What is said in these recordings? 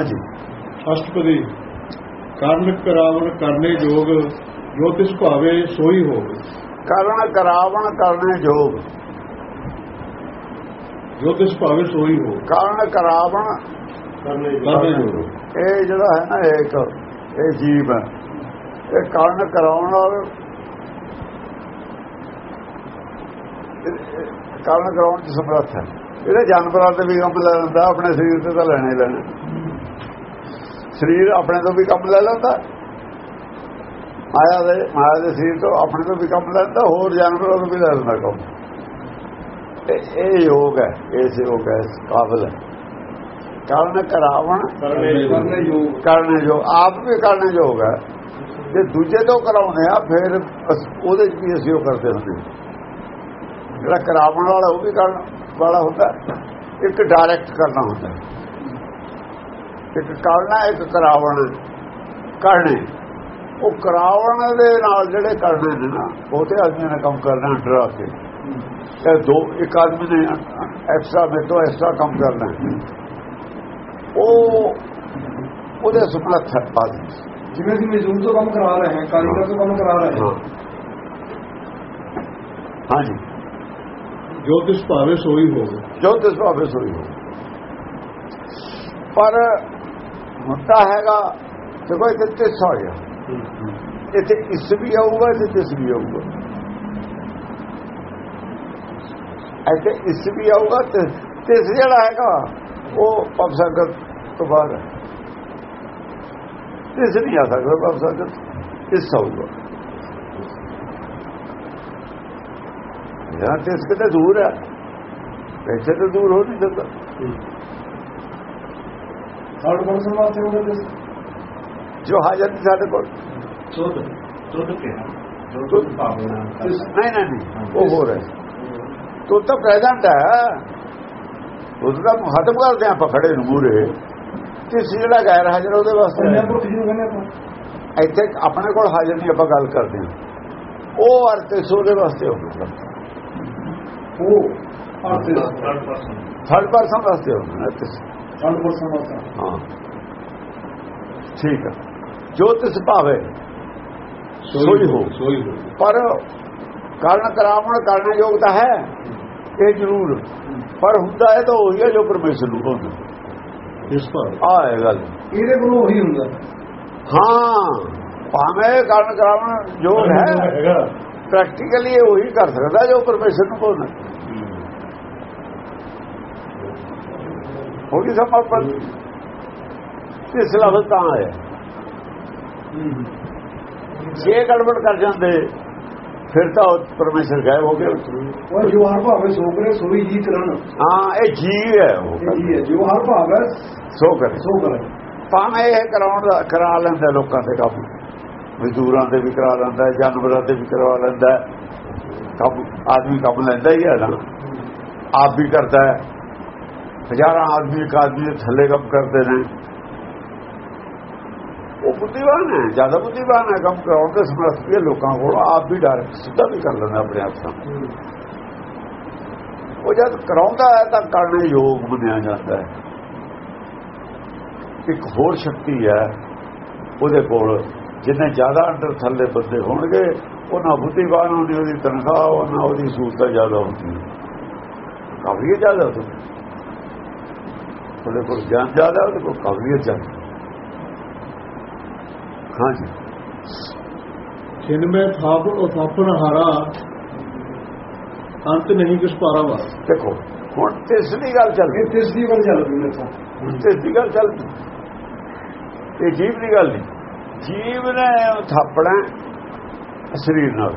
ਹਾਂਜੀ। ਅਸ਼ਟਪਦੀ ਕਰਨ ਕਰਾਵਣ ਕਰਨੇ ਜੋਗ ਜੋ ਤਿਸ ਭਾਵੇ ਸੋਈ ਹੋਵੇ। ਕਰਨ ਕਰਾਵਣ ਕਰਨੇ ਜੋਗ। ਜੋ ਤਿਸ ਭਾਵੇ ਸੋਈ ਹੋਵੇ। ਕਰਨ ਕਰਾਵਣ ਕਰਨੇ ਜੋਗ। ਇਹ ਜਿਹੜਾ ਹੈ ਨਾ ਇੱਕ ਇਹ ਜੀਵ ਹੈ। ਇਹ ਕਰਨ ਕਰਾਉਣ ਨਾਲ ਕਰਨ ਕਰਾਉਣ ਚ ਸਮਰੱਥ ਹੈ। ਇਹਦੇ ਜਾਨਵਰਾਂ ਤੇ ਵੀ ਕੰਮ ਲੈਂਦਾ ਆਪਣੇ ਸਰੀਰ ਤੇ ਤਾਂ ਲੈਣੇ ਹੀ ਲੈਣਾ। ਸਰੀਰ ਆਪਣੇ ਤੋਂ ਵੀ ਕੰਮ ਲੈ ਲੈਂਦਾ। ਮਾਇਆ ਦੇ ਮਾਇਆ ਦੇ ਸਰੀਰ ਤੋਂ ਆਪਣੇ ਤੋਂ ਵੀ ਕੰਮ ਲੈ ਲੈਂਦਾ ਹੋਰ ਜਾਨਵਰਾਂ ਤੋਂ ਵੀ ਲੈ ਲੈਂਦਾ ਕੰਮ। ਇਹ ਇਹ ਯੋਗ ਹੈ ਇਸ ਯੋਗ ਹੈ ਕਾਬਲ ਹੈ। ਕਰਨ ਕਰਾਵਣ ਕਰਨੇ ਜੋ ਆਪ ਵੀ ਕਰਨੇ ਯੋਗ ਹੈ। ਜੇ ਦੂਜੇ ਤੋਂ ਕਰਾਉਨੇ ਆ ਫਿਰ ਉਹਦੇ ਚ ਵੀ ਅਸੀਂ ਉਹ ਕਰਦੇ ਹੁੰਦੇ ਜਿਹੜਾ ਕਰਾਉਣ ਵਾਲਾ ਉਹ ਵੀ ਕਰਨ ਵਾਲਾ ਹੁੰਦਾ। ਇੱਕ ਡਾਇਰੈਕਟ ਕਰਨਾ ਹੁੰਦਾ। ਇੱਕ ਕਰਨਾ ਇੱਕ ਕਰਾਵਣ ਕਰਨੇ। ਉਹ ਕਰਾਵਣ ਦੇ ਨਾਲ ਜਿਹੜੇ ਕਰਨੇ ਨੇ ਨਾ ਬਹੁਤੇ ਆਦਮੀ ਨੇ ਕੰਮ ਕਰਨਾ ਡਰਾ ਕੇ। ਇਹ ਦੋ ਇੱਕ ਆਦਮੀ ਨੇ ਐਕਸਟਰਾ ਮੇ ਤੋਂ ਐਕਸਟਰਾ ਕੰਮ ਕਰਨਾ। ਉਹ ਉਹਦੇ ਸੁਪਲਤ ਹੈ ਆਦਮੀ ਜਿਵੇਂ ਕਿ ਮਜ਼ਦੂਰ ਤੋਂ ਕੰਮ ਕਰਾ ਰਹੇ ਹਾਂ ਕਾਰੀਗਰ ਤੋਂ ਕੰਮ ਕਰਾ ਰਹੇ ਹਾਂ। ਹਾਂ। ਹਾਂਜੀ। ਜੋ ਤਿਸ ਭਾਵੇ ਸੋਈ ਹੋਵੇ। ਜੋ ਤਿਸ ਭਾਵੇਂ ਸੋਈ ਹੋ ਪਰ ਹੁੰਦਾ ਹੈਗਾ, ਦੇਖੋ ਇੱਥੇ ਤਿਸ ਆ। ਇੱਥੇ ਇਸ ਵੀ ਆਊਗਾ ਤੇ ਤਿਸ ਵੀ ਆਊਗਾ। ਇੱਥੇ ਇਸ ਵੀ ਆਊਗਾ, ਤੇ, ਤਿਸ ਜਿਹੜਾ ਹੈਗਾ, ਉਹ ਪਵਸਗਤ ਤੋਂ ਬਾਅਦ ਹੈ। ਤਿਸ ਨਹੀਂ ਆ ਸਕਦਾ ਪਵਸਗਤ ਇਸ ਆਊਗਾ। ਯਾਰ ਤਿਸ ਕਿਤੇ ਦੂਰ ਹੈ। ਇੱਥੇ ਤਾਂ ਦੂਰ ਹੋ ਨਹੀਂ ਸਕਦਾ। ਸਾਡੇ ਕੋਲ ਵਾਸਤੇ ਉਹਦੇ ਦੱਸ ਜੋ ਹਾਜ਼ਰ ਸਾਡੇ ਕੋਲ। ਤੁਧ ਤੁਧ ਕਿਹਾ ਤੁਧ ਭਾਵਨਾ ਨਹੀਂ ਨਹੀਂ ਉਹ ਹੋ। ਰਿਹਾ ਤੁਧ ਤਾਂ ਪ੍ਰੈਜ਼ੈਂਟ ਹੈ ਤੁਧ ਦਾ ਖਤਮ ਕਰਦੇ ਆਪਾਂ ਖੜੇ ਨੂੰ ਮੂਰੇ ਤੇ ਜਿਹੜਾ ਗੈਰ ਹਾਜ਼ਰ ਉਹਦੇ ਵਾਸਤੇ ਇੱਥੇ ਆਪਣੇ ਕੋਲ ਹਾਜ਼ਰ ਦੀ ਆਪਾਂ ਗੱਲ ਕਰਦੇ ਹਾਂ। ਉਹ ਅਰਥ ਉਹਦੇ ਵਾਸਤੇ ਹੋ ਉਹ ਅਰਥ ਥਰਡ ਪਰਸਨ ਵਾਸਤੇ ਹੋ ਅਰਥ ਠੀਕ ਹੈ ਜੋ ਤਿਸ ਭਾਵੇ ਸੋਈ ਹੋ ਸੋਈ ਹੋ। ਪਰ ਕਾਰਨ ਕਰਾਵਣ ਕਰਨ ਯੋਗ ਤਾਂ ਹੈ ਇਹ ਜ਼ਰੂਰ। ਪਰ ਹੁੰਦਾ ਹੈ ਤਾਂ ਉਹੀ ਹੈ ਜੋ ਪਰਮੇਸ਼ਰ ਨੂੰ ਹੁੰਦਾ ਇਸ ਪਰ ਆ ਗੱਲ। ਇਹਦੇ ਕੋਲ ਉਹੀ ਹੁੰਦਾ। ਹਾਂ। ਭਾਵੇਂ ਕਾਰਨ ਕਰਾਵਣ ਜੋ ਹੈ ਪ੍ਰੈਕਟੀਕਲੀ ਉਹੀ ਕਰ ਸਕਦਾ ਜੋ ਪਰਮੇਸ਼ਰ ਨੂੰ ਬੋਲਣਾ ਹੋ ਗਈ ਸਮਰਪਣ ਇਸ ਲਫ਼ਜ਼ ਤਾਂ ਹੈ। ਜੇ ਗੜਬੜ ਕਰ ਜਾਂਦੇ ਫਿਰ ਤਾਂ ਉਹ ਪਰਮੇਸ਼ਰ ਗਾਇਬ ਹੋ ਗਏ ਉਹ ਜੋ ਹਰ ਭਾਵੇਂ ਸੋਕ ਰਹੇ ਸੋਈ ਜੀ ਕਰਨ। ਹਾਂ ਇਹ ਜੀਵ ਹੈ ਉਹ। ਜੀ ਹੈ। ਜੋ ਹਰ ਭਾਵ ਸੋ ਕਰੇ ਸੋ ਕਰੇ ਭਾਵੇਂ ਇਹ ਕਰਾਉਣ ਦਾ ਕਰਾ ਲੈਂਦਾ ਲੋਕਾਂ ਤੇ ਕਾਬੂ ਮਜ਼ਦੂਰਾਂ ਤੇ ਵੀ ਕਰਾ ਲੈਂਦਾ ਜਾਨਵਰਾਂ ਤੇ ਵੀ ਕਰਵਾ ਲੈਂਦਾ। ਕਾਬੂ ਆਦਮੀ ਕੰਮ ਲੈਂਦਾ ਹੀ ਹੈ ਨਾ। ਆਪ ਵੀ ਕਰਦਾ ਹੈ। ਹਜ਼ਾਰਾਂ ਆਦਮੀ ਇੱਕ ਆਦਮੀ ਥੱਲੇ ਕੰਮ ਕਰਦੇ ਨੇ। ਉਹ ਬੁੱਧੀਵਾਨ ਹੈ, ਜ਼ਿਆਦਾ ਬੁੱਧੀਵਾਨ ਹੈ ਕੰਮ ਕਰਾਉਣ ਦੇ ਸਮਰੱਥ ਵੀ ਲੋਕਾਂ ਕੋਲ, ਆਪ ਵੀ ਡਾਇਰੈਕਟ ਸਿੱਧਾ ਵੀ ਕਰ ਲੈਂਦਾ ਆਪਣੇ ਆਪ ਤੋਂ ਉਹ ਜਦ ਕਰਾਉਂਦਾ ਹੈ ਤਾਂ ਕਰਨੇ ਯੋਗ ਮੰਨਿਆ ਜਾਂਦਾ ਹੈ। ਇੱਕ ਹੋਰ ਸ਼ਕਤੀ ਹੈ, ਉਹਦੇ ਕੋਲ ਜਿੰਨੇ ਜ਼ਿਆਦਾ ਅੰਦਰ ਥੱਲੇ ਬੰਦੇ ਹੋਣਗੇ, ਉਹਨਾਂ ਬੁੱਧੀਵਾਨ ਹੁੰਦੀ ਉਹਦੀ ਤਨਖਾਹ, ਉਹਨਾਂ ਉਹਦੀ ਸਹੂਲਤਾਂ ਜ਼ਿਆਦਾ ਹੁੰਦੀ ਕਾਫੀ ਜ਼ਿਆਦਾ ਹੁੰਦੀ ਉਹਦੇ ਕੋਲ ਗਿਆਨ ਜ਼ਿਆਦਾ ਉਹਦੇ ਕੋਲ ਕਾਬਲੀਅਤ ਜ਼ਿਆਦਾ। ਹਾਂਜੀ ਛਿਨ ਮੈਂ ਥਾਪ ਉਥਾਪਨ ਹਾਰਾ ਅੰਤ ਨਹੀਂ ਕਿਸ ਪਾਰਾ ਵਾ ਦੇਖੋ ਹੁਣ ਤੀਸਰੀ ਗੱਲ ਚੱਲ ਇਹ ਤਿਸ ਦੀ ਵੱਲ ਚੱਲ ਪਈ ਮੇਰੇ ਤੋਂ। ਹੁਣ ਤੀਸਰੀ ਗੱਲ ਚੱਲ ਪਈ। ਇਹ ਜੀਵ ਦੀ ਗੱਲ ਨਹੀਂ। ਜੀਵ ਨੇ ਥਾਪਣਾ ਸਰੀਰ ਨਾਲ।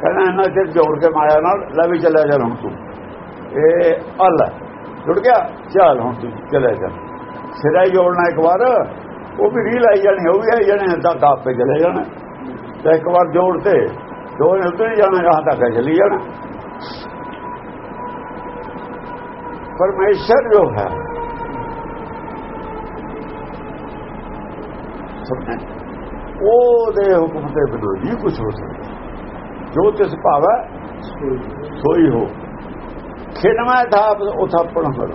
ਕਹਿੰਦਾ ਇਹਨਾਂ ਚਿਰ ਜੋੜ ਕੇ ਮਾਇਆ ਨਾਲ ਲੈ ਵੀ ਚੱਲਿਆ ਜਾ ਹੁਣ ਤੂੰ। ਇਹ ਅੱਲ ਹੈ। ਜੁੜ ਗਿਆ, ਚੱਲ ਹੁਣ ਤੂੰ ਚਲੇ ਜਾ। ਸਿਰਾ ਹੀ ਜੋੜਨਾ ਇੱਕ ਵਾਰ, ਉਹ ਵੀ ਰੀਲ ਆਈ ਜਾਣੀ, ਉਹ ਵੀ ਆਈ ਜਾਣੀ ਏਦਾਂ ਕਾਪ ਤੇ ਚਲੇ ਜਾਣਾ। ਤੇ ਇੱਕ ਵਾਰ ਜੋੜ ਤੇ, ਦੋ ਨੇ ਉੱਧਰ ਜਾਣਾ ਜਹਾਂ ਤੱਕ ਚਲੀ ਜਾਣਾ। ਪਰਮੇਸ਼ਰ ਜੋ ਹੈ ਉਹਦੇ ਹੁਕਮ ਤੇ ਵਿਰੋਧੀ ਨਹੀਂ ਕੁਝ ਹੋ ਸਕਦਾ। ਜੋ ਤਿਸ ਭਾਵੈ, ਸੋਈ ਹੋ। ਖਿਨਮੈ ਥਾਪ ਉਹ ਥਾਪਣ ਹੋ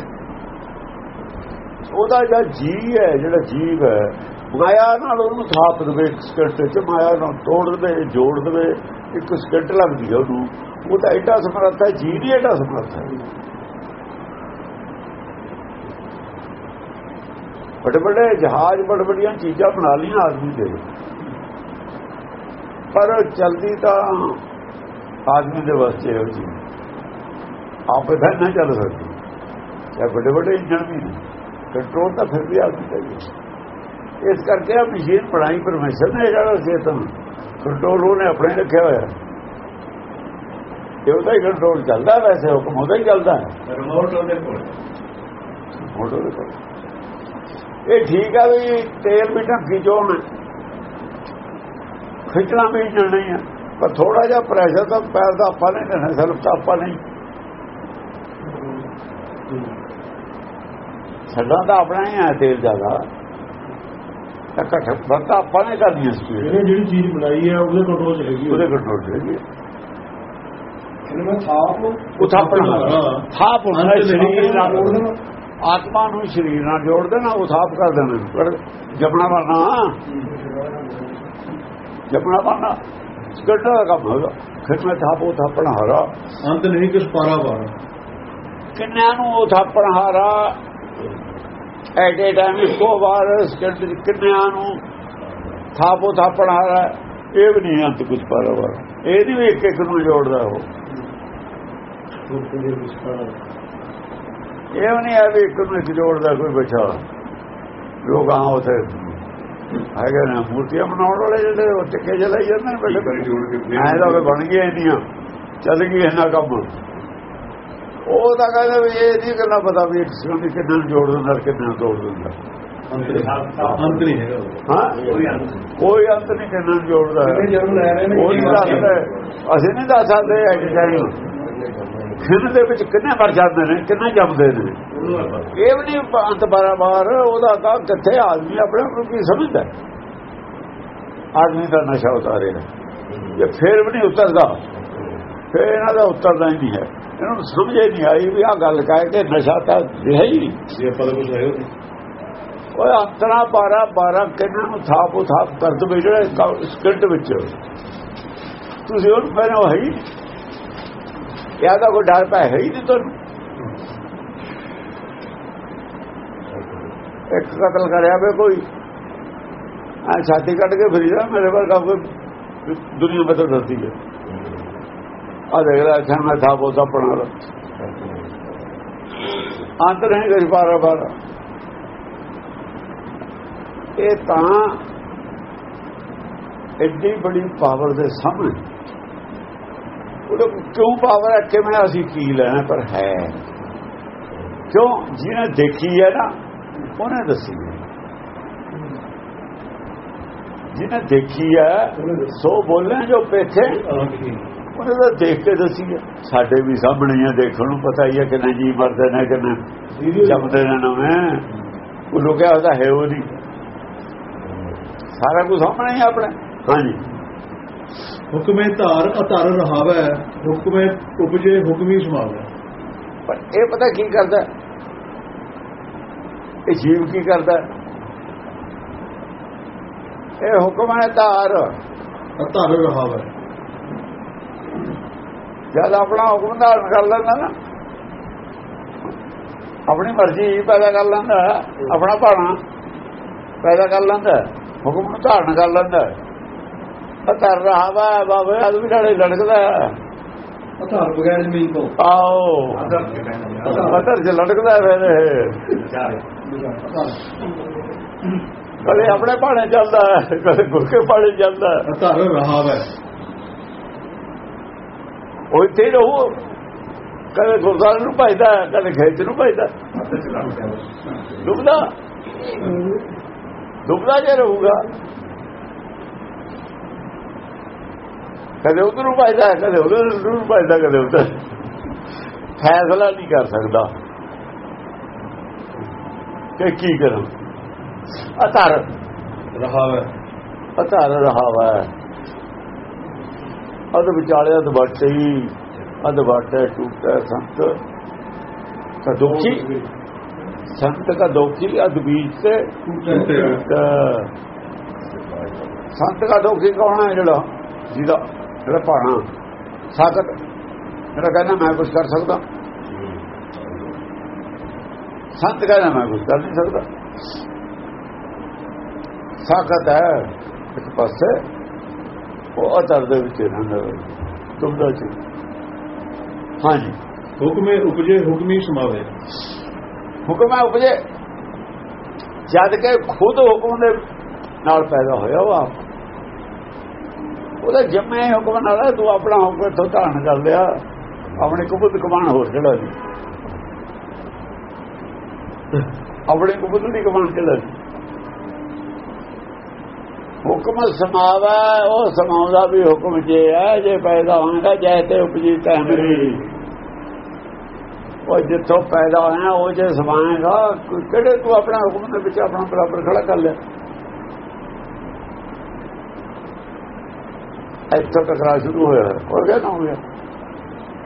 ਉਹਦਾ ਜਿਹੜਾ ਜੀ ਹੈ, ਜਿਹੜਾ ਜੀਵ ਹੈ, ਮਾਇਆ ਨਾਲ ਉਹਨੂੰ ਥਾਪ ਦੇਵੇ ਇੱਕ ਸਕਿੰਟ ਚ ਮਾਇਆ ਨਾਲ ਤੋੜ ਦੇਵੇ, ਜੋੜ ਦੇਵੇ, ਇੱਕ ਸਕਿੰਟ ਲੱਗਦੀ ਹੈ ਉਹਨੂੰ। ਉਹ ਤਾਂ ਐਡਾ ਸਮਰੱਥ ਹੈ ਜੀ ਦੀ ਐਡਾ ਸਮਰੱਥ ਹੈ। ਵੱਡੇ ਵੱਡੇ ਜਹਾਜ਼ ਵੱਡ ਵੱਡੀਆਂ ਚੀਜ਼ਾਂ ਬਣਾ ਲਈਆਂ ਆਦਮੀ ਦੇ। ਪਰ ਚਲਦੀ ਤਾਂ ਆਦਮੀ ਦੇ ਵਾਸਤੇ ਹੋ ਜੀ ਆਪੇ ਤਾਂ ਨਾ ਚੱਲ ਸਕਦੀ। ਇਹ ਵੱਡੇ ਵੱਡੇ ਇੰਜਣ ਵੀ ਨੇ। ਕੰਟਰੋਲ ਤਾਂ ਫਿਰ ਵੀ ਆਦਮੀ ਚਾਹੀਦਾ ਇਸ ਕਰਕੇ ਆ ਮਸ਼ੀਨ ਬਣਾਈ ਪਰਮੇਸ਼ਰ ਨੇ ਜਿਹੜਾ ਚੇਤਨ ਕੰਟਰੋਲ ਉਹਨੇ ਆਪਣੇ ਰੱਖਿਆ ਹੋਇਆ। ਇਹ ਉਹਦਾ ਹੀ ਕੰਟਰੋਲ ਚੱਲਦਾ ਵੈਸੇ ਹੁਕਮ ਉਹਦਾ ਹੀ ਚੱਲਦਾ ਹੈ। ਰਿਮੋਟ ਉਹਦੇ ਕੋਲ। ਮੋਟੋ ਦੇ ਕੋਲ। ਇਹ ਠੀਕ ਆ ਵੀ ਤੇਲ ਵੀ ਢੰਕੀ ਚੋਣ ਖਿੱਚਣਾ ਵੀ ਨਹੀਂ ਹੈ ਪਰ ਥੋੜਾ ਜਿਹਾ ਪ੍ਰੈਸ਼ਰ ਤਾਂ ਪੈਰ ਦਾ ਆਪਾਂ ਨਹੀਂ ਦੇਣਾ ਸਿਰਫ ਤਾਂ ਆਪਾਂ ਨਹੀਂ ਛੱਡਾਂ ਤਾਂ ਆਪਣਾ ਹੀ ਹੈ ਤੇਲ ਜ਼ਿਆਦਾ। ਤਾਂ ਘੱਟ ਬੰਦਾ ਆਪਾਂ ਨੇ ਕਰਨੀ ਇਹਨੇ ਜਿਹੜੀ ਚੀਜ਼ ਬਣਾਈ ਹੈ ਉਹਦੇ ਕੰਟਰੋਲ ਚ ਹੈਗੀ ਉਹਦੇ ਕੰਟਰੋਲ ਚ ਹੈਗੀ ਇਹਨੂੰ ਮੈਂ ਥਾਪ ਉਥਾਪਣਾ ਥਾਪ ਹੁੰਦਾ ਅੰਤ ਨਹੀਂ ਸਰੀਰ ਨਾਲ ਜੋੜ ਦੇਣਾ। ਆਤਮਾ ਨੂੰ ਸਰੀਰ ਨਾਲ ਜੋੜ ਦੇਣਾ ਉਥਾਪ ਕਰ ਦੇਣਾ। ਪਰ ਜਪਣਾ ਵਰਨਾ ਜਪਣਾ ਵਰਨਾ ਸਕੱਟਾ ਦਾ ਕੰਮ ਹੋਗਾ। ਫਿਰ ਮੈਂ ਥਾਪ ਉਥਾਪਣਾ ਹਾਰਾ ਅੰਤ ਨਹੀਂ ਕਿਸ ਪਾਰਾ ਵਾਰ ਕਿੰਨਿਆਂ ਨੂੰ ਉਥਾਪਣ ਹਾਰਾ? ਐਟ ਏ ਟਾਈਮ ਇੱਕੋ ਵਾਰ ਕਿੰਨਿਆਂ ਨੂੰ ਥਾਪ ਉਥਾਪਣ ਹਾਰਾ? ਇਹ ਵੀ ਨਹੀਂ ਅੰਤ ਕੁਝ ਪਾਰਾ ਇਹ ਨਹੀਂ ਵੀ ਇੱਕ ਇੱਕ ਨੂੰ ਜੋੜਦਾ ਉਹ। ਇਹ ਵੀ ਨਹੀਂ ਹੈ ਵੀ ਇੱਕ ਨੂੰ ਇੱਕ ਜੋੜਦਾ ਕੋਈ ਬੱਚਾ। ਲੋਕ ਆ ਉਥੇ ਹੈਗੇ ਨੇ ਮੂਰਤੀਆਂ ਬਣਾਉਣ ਵਾਲੇ ਜਿਹੜੇ ਉਹ ਟਿੱਕੇ ਜਲਾਈ ਜਾਂਦੇ ਨੇ ਬੈਠੇ ਐਂ ਤਾਂ ਬਣ ਗਈਆਂ ਇੰਨੀਆਂ। ਚੱਲ ਗਈ ਇਹਨਾਂ ਕੰਮ। ਉਹ ਤਾਂ ਕਹਿੰਦਾ ਵੀ ਇਹ ਨਹੀਂ ਕਰਨਾ ਪਤਾ ਵੀ ਕਿੰਨਾ ਨੂੰ ਜੋੜ ਦਿੰਦਾ ਕਿੰਨਾ ਤੋੜ ਦਿੰਦਾ। ਅੰਤ ਨਹੀਂ ਹੈਗਾ। ਹਾਂ? ਕੋਈ ਅੰਤ ਨਹੀਂ। ਨੂੰ ਜੋੜਦਾ। ਨੇ ਉਹ ਨਹੀਂ ਦੱਸਦਾ। ਅਸੀਂ ਨਹੀਂ ਦੱਸ ਸਕਦੇ ਟਾਈਮ ਖਿੰਨ ਦੇ ਵਿੱਚ ਕਿੰਨੇ ਮਰ ਜਾਂਦੇ ਨੇ ਕਿੰਨੇ ਜੰਮਦੇ ਨੇ। ਇਹ ਵੀ ਨਹੀਂ ਅੰਤ ਬਾਰ ਉਹਦਾ ਤਾਂ ਕਿੱਥੇ ਆਦਮੀ ਆਪਣੇ ਆਪ ਨੂੰ ਕੀ ਸਮਝਦਾ? ਆਦਮੀ ਦਾ ਨਸ਼ਾ ਉਤਾਰੇਗਾ ਜੇ ਫੇਰ ਵੀ ਨਹੀਂ ਉਤਰਦਾ ਫੇਰ ਇਹਨਾਂ ਦਾ ਉਤਰਦਾ ਹੀ ਨਹੀਂ ਹੈ। ਇਹਨਾਂ ਨੂੰ ਸਮਝ ਹੀ ਨਹੀਂ ਆਈ ਵੀ ਆ ਗੱਲ ਕਹਿ ਕੇ ਨਸ਼ਾ ਤਾਂ ਰਿਹਾ ਹੀ ਨਹੀਂ। ਜੇ ਆਪਾਂ ਦਾ ਕੁਝ ਹੈ ਉਹ ਓਏ ਅੰਤਰਾ 12 12 ਕਿੰਨਾਂ ਨੂੰ ਥਾਪ ਉਥਾਪ ਕਰ ਦਵੇ ਜਿਹੜਾ ਸਕਿੰਟ ਵਿੱਚ। ਤੁਸੀਂ ਉਹਨੂੰ ਪਹਿਲਾਂ ਉਹ ਹੈ ਹੀ ਯਾ ਦਾ ਕੋਈ ਡਰ ਪੈ ਹੈ ਹੀ ਨਹੀਂ ਤੁਹਾਨੂੰ। ਇੱਕ ਕਤਲ ਕਰਿਆ ਵੇ ਕੋਈ। ਆ ਛਾਤੀ ਕੱਢ ਕੇ ਫਰੀ ਜਾ ਮੇਰੇ ਵਰਗਾ ਕੋਈ ਦੁਨੀਆ ਬਦਲ ਰਹੀ ਹੈ। ਆ ਦੇਖ ਲੈ ਅੱਛਾ ਮੈਂ ਥਾ ਉਹ ਪਣਾ ਲਾ ਅੰਦਰ ਨਹੀਂ ਗਰੀ ਬਾਰਾ ਬਾਰਾ। ਇਹ ਤਾਂ ਐਡੀ ਬੜੀ ਪਾਵਰ ਦੇ ਸਾਹਮਣੇ। ਉਹਦੇ ਕਿਉਂ ਪਾਵਰ ਹੈ ਕਿਵੇਂ ਅਸੀਂ ਕੀ ਲੈਣਾ, ਪਰ ਹੈ। ਕਿਉਂ? ਜਿਹਨੇ ਦੇਖੀ ਹੈ ਨਾ, ਉਹਨੇ ਦੱਸੀ ਹੈ। ਜਿਹਨੇ ਦੇਖੀ ਹੈ, ਸੋ ਬੋਲੇ ਜੋ ਪੇਛੇ ਉਹਨੇ ਤਾਂ ਦੇਖ ਕੇ ਦੱਸੀ ਹੈ ਸਾਡੇ ਵੀ ਸਾਹਮਣੇ ਆ ਦੇਖਣ ਨੂੰ ਪਤਾ ਹੀ ਹੈ ਕਿ ਨਹੀਂ ਜੀ ਮਰਦੇ ਨੇ ਕਿ ਨਹੀਂ ਜੰਮਦੇ ਨੇ ਨਵੇਂ। ਉਹ ਲੁਕਿਆ ਹੋਦਾ ਹੈ ਉਹ ਨਹੀਂ। ਸਾਰਾ ਕੁਝ ਸਾਹਮਣੇ ਹੀ ਆਪਣੇ। ਹਾਂਜੀ। ਹੁਕਮੇ ਧਾਰ ਅਧਰ ਰਹਾਵੈ ਹੁਕਮੇ ਉਪਜੇ ਹੁਕਮੀ ਸਮਾਵੈ। ਪਰ ਇਹ ਪਤਾ ਕੀ ਕਰਦਾ? ਇਹ ਜੀਵ ਕੀ ਕਰਦਾ? ਇਹ ਹੁਕਮ ਹੈ ਧਾਰ। ਅਧਰ ਰਹਾਵੈ। ਜਦ ਆਪਣਾ ਹੁਕਮ ਧਾਰਨ ਕਰ ਲੈਂਦਾ ਨਾ ਆਪਣੀ ਮਰਜ਼ੀ ਪੈਦਾ ਕਰ ਲੈਂਦਾ ਆਪਣਾ ਭਾਣਾ ਪੈਦਾ ਕਰ ਲੈਂਦਾ ਹੁਕਮ ਨੂੰ ਧਾਰਨ ਕਰ ਲੈਂਦਾ। ਧਰ ਰਹਾ ਵਾ ਬਾਬੇ ਆਦਮੀ ਨਾਲੇ ਲੜਕਦਾ। ਆਧਾਰ ਬਗੈਰ ਜ਼ਮੀਨ ਤੋਂ। ਆਓ ਅਧਰ ਚ ਲੜਕਦਾ ਫਿਰ। ਕਦੇ ਆਪਣੇ ਭਾਣੇ ਚੱਲਦਾ ਕਦੇ ਗੁਰਕੇ ਭਾਣੇ ਚੱਲਦਾ। ਹੈ। ਅਧਰ ਰਹਾਵੈ ਉਹ ਇੱਥੇ ਹੀ ਰਹੂ। ਕਦੇ ਗੁਰਦਾਰੇ ਨੂੰ ਭਜਦਾ ਕਦੇ ਖੇਤ ਨੂੰ ਭਜਦਾ। ਡੁੱਬਦਾ। ਡੁੱਬਦਾ ਜੇ ਰਹੂਗਾ। ਕਦੇ ਉਧਰ ਨੂੰ ਭਜਦਾ ਕਦੇ ਉਧਰ ਨੂੰ ਭਜਦਾ ਕਦੇ ਉਧਰ। ਫੈਸਲਾ ਨਹੀਂ ਕਰ ਸਕਦਾ। ਕਿ ਕੀ ਕਰਾਂ? ਅਤਰ ਰਹਾਵੈ। ਅਤਰ ਰਹਾ ਵਾ ਅਦ ਵਿਚਾਲੇ ਅਦ ਹੀ ਅਦ ਬਾਟੇ ਟੁੱਟੇ ਸੰਤ। ਦੁਖੀ? ਸੰਤ ਕਾ ਦੋਖੀ ਅਦ ਬੀਜ ਤੇ ਅਹ ਸੰਤ ਕਾ ਦੋਖੀ ਕੌਣ ਹੈ ਜਿਹੜਾ? ਜਿਹਦਾ ਜਿਹੜਾ ਭਾਣਾ। ਸਾਖਤ ਜਿਹੜਾ ਕਹਿੰਦਾ ਮੈਂ ਕੁਝ ਕਰ ਸਕਦਾ। ਸੰਤ ਕਹਿੰਦਾ ਮੈਂ ਕੁਝ ਕਰ ਨਹੀਂ ਸਕਦਾ। ਸਾਖਤ ਹੈ ਇੱਕ ਪਾਸੇ। ਉਹ ਅਤਰ ਦੇ ਵਿੱਚ ਰਹਿੰਦਾ ਤੁਮਦਾ ਚ ਹਾਂਜੀ। ਹੁਕਮੇ ਉਪਜੇ ਹੁਕਮੀ ਸਮਾਵੇ। ਹੁਕਮ ਹੈ ਉਪਜੇ। ਜਦ ਕਿ ਖੁਦ ਹੁਕਮ ਦੇ ਨਾਲ ਪੈਦਾ ਹੋਇਆ ਉਹ ਆਪ ਉਹਦਾ ਜੰਮੇ ਹੁਕਮ ਨਾਲ ਤੂੰ ਆਪਣਾ ਹੁਕਮ ਤੋਂ ਧਾਰਨ ਕਰ ਲਿਆ। ਆਪਣੇ ਕੁਬਤ ਕਮਾਨ ਹੋਰ ਜਿਹੜਾ ਸੀ? ਆਪਣੇ ਕੁਬਤ ਦੀ ਕਮਾਨ ਜਿਹੜਾ ਸੀ? ਹੁਕਮ ਸਮਾਵਾ, ਉਹ ਸਮਾਉਂਦਾ ਵੀ ਹੁਕਮ ਜੇ ਹੈ, ਜੇ ਪੈਦਾ ਹੋਏਗਾ, ਜੈ ਤੇ ਉਪਜੀ ਤੈਮਰੀ ਉਹ ਜਿੱਥੋਂ ਪੈਦਾ ਹੋਇਆ, ਉਹ ਜੇ ਸਮਾਏਗਾ ਕਿਹੜੇ ਤੂੰ ਆਪਣਾ ਹੁਕਮ ਦੇ ਵਿੱਚ ਆਪਣਾ ਬਰਾਬਰ ਖੜਾ ਕਰ ਲਿਆ? ਇੱਥੋਂ ਟਕਰਾ ਸ਼ੁਰੂ ਹੋਇਆ। ਹੋਰ ਕਿਆ ਨਾ ਹੋਇਆ?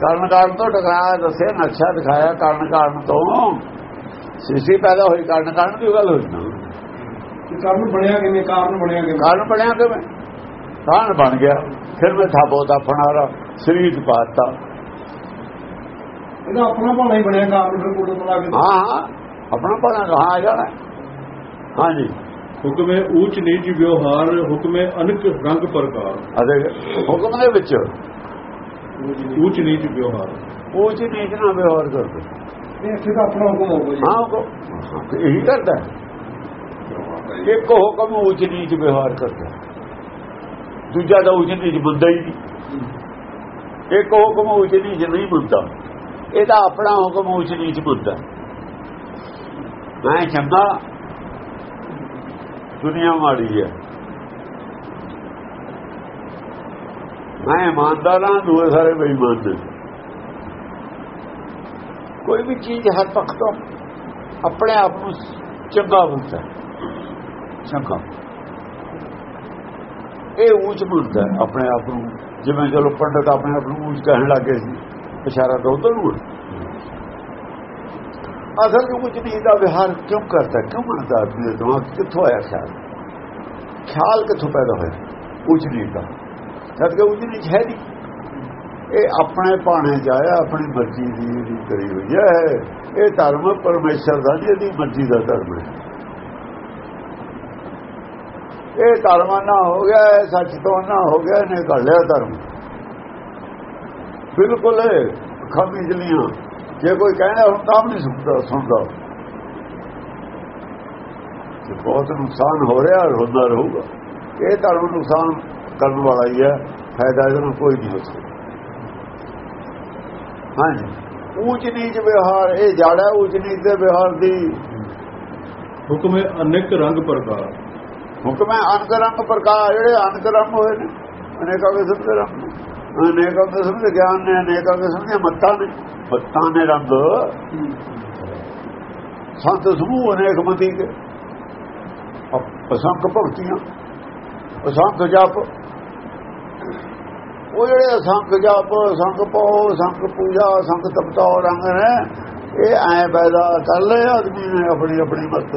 ਕਾਰਨ ਕਾਰਨ ਤੋਂ ਟਕਰਾਇਆ ਦੱਸਿਆ, ਨਕਸ਼ਾ ਦਿਖਾਇਆ ਕਾਰਨ ਕਾਰਨ ਤੋਂ। ਸਿਸੀ ਪੈਦਾ ਹੋਈ, ਕਾਰਨ ਕਾਰਨ ਦੀ ਗੱਲ ਹੋਈ ਕਾਰਨ ਬਣਿਆ ਕਿਵੇਂ ਕਾਰਨ ਬਣਿਆ ਕਿਵੇਂ? ਕਾਰਨ ਬਣਿਆ ਕਿਵੇਂ? ਕਾਰਨ ਬਣ ਗਿਆ। ਫਿਰ ਮੈਂ ਥਾਪੋ ਦਾ ਫਣਾਰਾ ਸਰੀਰ ਪਾਤਾ। ਇਹਦਾ ਆਪਣਾ ਭਾਣਾ ਹੀ ਬਣਿਆ ਕਾਰਨ ਫਿਰ ਕੋਲ ਬਣਾ ਕੇ ਹਾਂ ਹਾਂ। ਆਪਣਾ ਬਣਾ ਕਹਾਂ ਆ ਜਾਣਾ ਹਾਂਜੀ। ਹੁਕਮੇ ਊਚ ਨੀਚ ਵਿਵਹਾਰ ਹੁਕਮੇ ਅਨਕ ਰੰਗ ਪ੍ਰਕਾਰ। ਅਦੇ ਹੁਕਮ ਦੇ ਵਿੱਚ। ਊਚ ਨੀਚ ਵਿਵਹਾਰ। ਉੱਚ ਨੀਚ ਨਾ ਵਿਵਹਾਰ ਕਰਦੇ। ਇਹ ਤਾਂ ਆਪਣਾ ਹੁਕਮ ਹੋਊਗਾ ਹਾਂ ਉਹ ਇਹੀ ਕਰਦਾ। ਹੈ। ਇੱਕ ਹੁਕਮ ਉੱਚ ਨੀਚ ਵਿਵਹਾਰ ਕਰਦਾ। ਦੂਜਾ ਤਾਂ ਉੱਚ ਨੀਚ ਬੰਦਾ ਹੀ ਨਹੀਂ। ਇੱਕ ਹੁਕਮ ਉੱਚ ਨੀਚ ਨਹੀਂ ਬੰਦਾ। ਇਹਦਾ ਆਪਣਾ ਹੁਕਮ ਉੱਚ ਨੀਚ ਬੰਦਾ। ਮੈਂ ਚੰਗਾ। ਦੁਨੀਆ ਮਾੜੀ ਹੈ। ਮੈਂ ਇਮਾਨਦਾਰ ਹਾਂ, ਦੂਏ ਸਾਰੇ ਬੇਈਮਾਨ ਨੇ। ਕੋਈ ਵੀ ਚੀਜ਼ ਹਰ ਪੱਖ ਤੋਂ ਆਪਣੇ ਆਪ ਨੂੰ ਚੰਗਾ ਬੁੱਝਦਾ ਹੈ। ਇਹ ਉੱਚ ਬੁੱਝਦਾ ਆਪਣੇ ਆਪ ਨੂੰ। ਜਿਵੇਂ ਚਲੋ ਪੰਡਤ ਆਪਣੇ ਆਪ ਨੂੰ ਉੱਚ ਕਹਿਣ ਲੱਗੇ ਸੀ। ਇਸ਼ਾਰਾ ਤਾਂ ਉਧਰ ਨੂੰ ਅਸਲ ਵਿੱਚ ਕੁਝ ਨਹੀਂ ਦਾ ਵਿਹਾਰ ਕਿਉਂ ਕਰਦਾ ਕਿਉਂ ਮੰਨਦਾ ਆਦਮੀ ਦਾ ਦਿਮਾਗ 'ਚ ਕਿੱਥੋਂ ਆਇਆ ਖਿਆਲ? ਖਿਆਲ ਕਿੱਥੋਂ ਪੈਦਾ ਹੋਇਆ? ਉੱਚ ਨਹੀਂ ਦਾ। ਜਦ ਕਿ ਉੱਚ ਨਹੀਂ ਹੈ ਨਹੀਂ। ਇਹ ਆਪਣੇ ਪਾਣੇ ਜਾਇਆ, ਆਪਣੀ ਮਰਜ਼ੀ ਦੀ ਇਹਦੀ ਕਰੀ ਹੋਈ ਹੈ। ਇਹ ਧਰਮ ਪਰਮੇਸ਼ਰ ਦਾ ਨਹੀਂ, ਇਹਦੀ ਮਰਜ਼ੀ ਦਾ ਧਰਮ ਹੈ। ਇਹ ਧਰਮ ਹੋ ਗਿਆ, ਇਹ ਸੱਚ ਤੋਂ ਨਾ ਹੋ ਗਿਆ, ਇਹਨੇ ਕਰ ਲਿਆ ਧਰਮ। ਬਿਲਕੁਲ ਖਾਮੀ ਜਲੀਆਂ ਜੇ ਕੋਈ ਕਹਿੰਦਾ ਹੁਣ ਤਾਂ ਵੀ ਨਹੀਂ ਸੁਣਦਾ ਸੁਣਦਾ। ਬਹੁਤ ਨੁਕਸਾਨ ਹੋ ਰਿਹਾ, ਹੁੰਦਾ ਰਹੂਗਾ। ਇਹ ਧਰਮ ਨੁਕਸਾਨ ਕਰਨ ਵਾਲਾ ਹੀ ਹੈ, ਫਾਇਦਾ ਇਹਦਾ ਕੋਈ ਨਹੀਂ ਹੋ ਸਕਦਾ। ਹਾਂਜੀ। ਉੱਚ ਨੀਚ ਵਿਹਾਰ, ਇਹ ਜਾੜਾ ਉੱਚ ਨੀਚ ਦੇ ਵਿਹਾਰ ਦੀ ਹੁਕਮੇ ਅਨੇਕ ਰੰਗ ਪ੍ਰਕਾਰ। ਹੁਕਮ ਹੈ ਅਨਕ ਰੰਗ ਪ੍ਰਕਾਰ ਜਿਹੜੇ ਅਨਕ ਰੰਗ ਹੋਏ ਨੇ, ਅਨੇਕਾਂ ਕਿਸਮ ਦੇ ਰੰਗ ਨੇ। ਅਨੇਕਾਂ ਕਿਸਮ ਦੇ ਗਿਆਨ ਨੇ, ਅਨੇਕਾਂ ਕਿਸਮ ਦੀਆਂ ਮੱਤਾਂ ਨੇ। ਮੱਤਾਂ ਨੇ ਰੰਗ। ਸੰਤ ਸਮੂਹ ਅਨੇਕ ਮਤੀ ਕੇ ਅਸੰਖ ਭਗਤੀਆਂ, ਅਸੰਖ ਜਪ। ਉਹ ਜਿਹੜੇ ਅਸੰਖ ਜਪ, ਅਸੰਖ ਪੋ ਸੰਖ ਪੂਜਾ ਸੰਖ ਤਪਤਾ ਰੰਗ ਨੇ, ਇਹ ਐ ਪੈਦਾ ਕਰ ਲਏ ਆਦਮੀ ਨੇ ਆਪਣੀ ਆਪਣੀ ਮਤ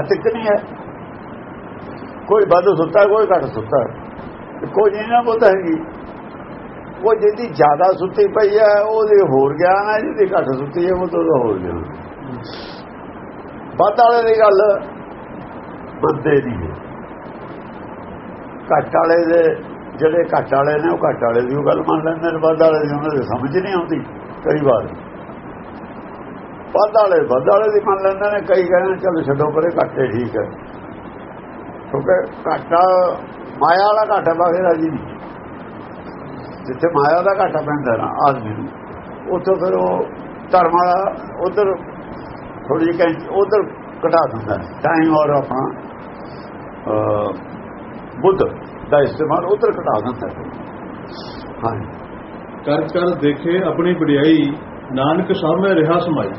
ਅਤਿਕ ਨਹੀਂ ਹੈ। ਕੋਈ ਵੱਧ ਸੁੱਤਾ, ਕੋਈ ਘੱਟ ਸੁੱਤਾ। ਹੈ। ਕੋਈ ਨਹੀਂ ਨਾ ਬੋਲਦਾ ਹੈਗੀ। ਉਹ ਜਿਹਦੀ ਜ਼ਿਆਦਾ ਸੁੱਤੀ ਪਈ ਹੈ, ਉਹਦੇ ਹੋਰ ਗਿਆਨ ਹੈ, ਜਿਹਦੀ ਘੱਟ ਸੁੱਤੀ ਹੈ, ਉਹ ਉਹਦਾ ਹੋਰ ਗਿਆਨ ਵੱਧ ਵਾਲੇ ਦੀ ਗੱਲ ਬੰਦੇ ਦੀ ਹੈ। ਘੱਟ ਵਾਲੇ ਦੇ ਜਿਹੜੇ ਘੱਟ ਵਾਲੇ ਨੇ, ਉਹ ਘੱਟ ਵਾਲੇ ਦੀ ਉਹ ਗੱਲ ਮੰਨ ਲੈਂਦੇ ਨੇ, ਵੱਧ ਵਾਲੇ ਦੀ ਉਹਨਾਂ ਦੇ ਸਮਝ ਨਹੀਂ ਆਉਂਦੀ। ਕਈ ਵਾਰ ਵੱਧ ਵਾਲੇ ਵੱਧ ਵਾਲੇ ਦੀ ਮੰਨ ਲੈਂਦੇ ਨੇ, ਕਈ ਕਹਿੰਦੇ ਚਲ ਛੱਡੋ ਪਰੇ, ਘਾਟੇ ਠੀਕ ਹੈ। ਕਿਉਂਕਿ ਘਾਟਾ, ਮਾਇਆ ਵਾਲਾ ਘਾਟਾ ਬਾਗੇ ਰਾਜੀ ਨਹੀਂ। ਜਿੱਥੇ ਮਾਇਆ ਦਾ ਘਾਟਾ ਪੈਂਦਾ ਨਾ, ਆਦਮੀ ਨੂੰ, ਉੱਥੋਂ ਫਿਰ ਉਹ ਧਰਮ ਵਾਲਾ ਉਧਰ ਥੋੜੀ ਜਿਹੀ ਕੈਂਚ, ਉਧਰ ਘਟਾ ਦਿੰਦਾ ਟਾਈਮ ਔਰ ਆਪਣਾ ਬੁੱਧ ਦਾ ਇਸਤੇਮਾਲ ਉਧਰ ਘਟਾ ਦਿੰਦਾ ਹਾਂ। ਕਰ ਕਰ ਦੇਖੇ, ਆਪਣੀ ਵਡਿਆਈ, ਨਾਨਕ ਸਾਹਮਣੇ ਰਿਹਾ ਸਮਾਈ।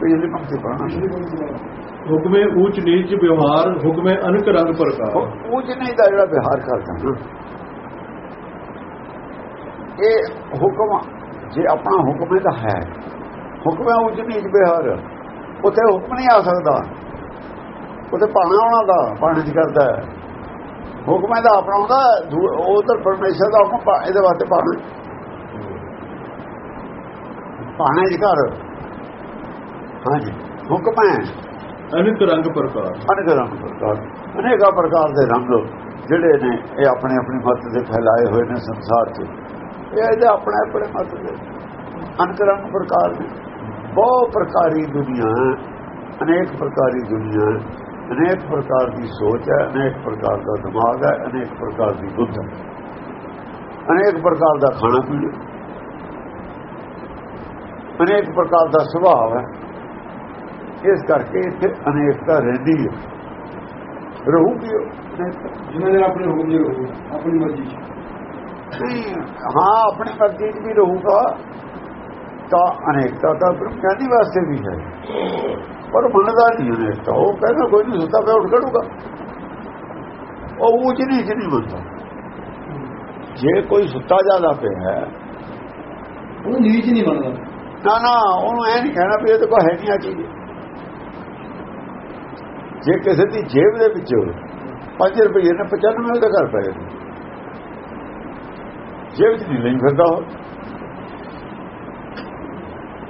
ਪਿਛਲੀ ਪੰਕਤੀ ਪੜਨਾ। ਹੁਕਮੇ ਊਚ ਨੀਚ ਵਿਵਹਾਰ ਹੁਕਮੇ ਅਨਕ ਰੰਗ ਪ੍ਰਕਾਰ। ਉਹ ਜਿਹਨੇ ਦਾ ਜਿਹੜਾ ਵਿਹਾਰ ਕਰਦਾ ਇਹ ਹੁਕਮ ਜੇ ਆਪਣਾ ਹੁਕਮ ਇਹਦਾ ਹੈ ਹੁਕਮ ਹੈ ਉੱਚ ਨੀਚ ਬਿਹਾਰ ਉੱਥੇ ਹੁਕਮ ਨਹੀਂ ਆ ਸਕਦਾ। ਉੱਥੇ ਪਾਣਾ ਆਉਣਾ ਦਾ ਪਾਣੀ ਚ ਕਰਦਾ ਹੁਕਮ ਇਹਦਾ ਆਪਣਾ ਹੁੰਦਾ ਉਧਰ ਪਰਮੇਸ਼ਰ ਦਾ ਹੁਕਮ ਇਹਦੇ ਵਾਸਤੇ ਪਾਣਾ ਪਾਣਾ ਚ ਕਰ ਹਾਂਜੀ। ਹੁਕਮ ਹੈ ਅਨਿਕ ਰੰਗ ਪ੍ਰਕਾਰ। ਅਨੇਕ ਰੰਗ ਪ੍ਰਕਾਰ। ਅਨੇਕਾਂ ਪ੍ਰਕਾਰ ਦੇ ਰੰਗ ਜਿਹੜੇ ਨੇ ਇਹ ਆਪਣੇ ਆਪਣੀ ਮਤ ਦੇ ਫੈਲਾਏ ਹੋਏ ਨੇ ਸੰਸਾਰ 'ਚ। ਇਹ ਇਹਦੇ ਆਪਣੇ ਆਪਣੇ ਮਤ ਦੇ ਅਨੇਕ ਰੰਗ ਪ੍ਰਕਾਰ ਨੇ। ਬਹੁ ਪ੍ਰਕਾਰੀ ਦੁਨੀਆ ਅਨੇਕ ਪ੍ਰਕਾਰੀ ਦੁਨੀਆ ਅਨੇਕ ਪ੍ਰਕਾਰ ਦੀ ਸੋਚ ਹੈ। ਅਨੇਕ ਪ੍ਰਕਾਰ ਦਾ ਦਿਮਾਗ ਹੈ। ਅਨੇਕ ਪ੍ਰਕਾਰ ਦੀ ਬੁੱਧ ਹੈ। ਅਨੇਕ ਪ੍ਰਕਾਰ ਦਾ ਖਾਣਾ ਪੀਣਾ। ਅਨੇਕ ਪ੍ਰਕਾਰ ਦਾ ਸੁਭਾਅ ਹੈ। ਇਸ ਕਰਕੇ ਇੱਥੇ ਅਨੇਕਤਾ ਰਹਿੰਦੀ ਹੈ। ਰਹੂਗੀ ਉਹ ਅਨੇਕਤਾ। ਜਿਨ੍ਹਾਂ ਨੇ ਆਪਣੇ ਹੁਕਮ ਦੇ ਰਹੋ ਆਪਣੀ ਮਰਜ਼ੀ ਨਹੀਂ, ਹਾਂ ਆਪਣੀ ਮਰਜ਼ੀ 'ਚ ਵੀ ਰਹੂਗਾ ਤਾਂ ਅਨੇਕਤਾ ਤਾਂ ਬ੍ਰਹਮਿਆਨੀ ਵਾਸਤੇ ਵੀ ਹੈ। ਪਰ ਮੰਨਦਾ ਨਹੀਂ ਅਨੇਕਤਾ। ਉਹ ਕਹਿੰਦਾ ਕੋਈ ਨਹੀਂ ਸੁੱਤਾ ਪਿਆ ਉੱਠ ਖੜੂਗਾ। ਉਹ ਉੱਚ ਨੀਚ ਨਹੀਂ ਮੰਨਦਾ। ਜੇ ਕੋਈ ਸੁੱਤਾ ਜ਼ਿਆਦਾ ਪਿਆ ਹੈ ਉਹ ਨੀਚ ਨਹੀਂ ਬਣਦਾ ਨਾ ਨਾ ਉਹਨੂੰ ਐ ਨਹੀਂ ਕਹਿਣਾ ਵੀ ਇਹ ਤਾਂ ਕੋਈ ਹੈ ਨਹੀਂ ਆ ਚੀਜ਼। ਜੇ ਕਿਸੇ ਦੀ ਜੇਬ ਦੇ ਵਿੱਚ ਹੋਵੇ 5 ਰੁਪਏ ਨੇ 95 ਉਹਦੇ ਘਰ ਪੈ ਨੇ ਜੇਬ 'ਚ ਨਹੀਂ ਲਈ ਫਿਰਦਾ ਉਹ।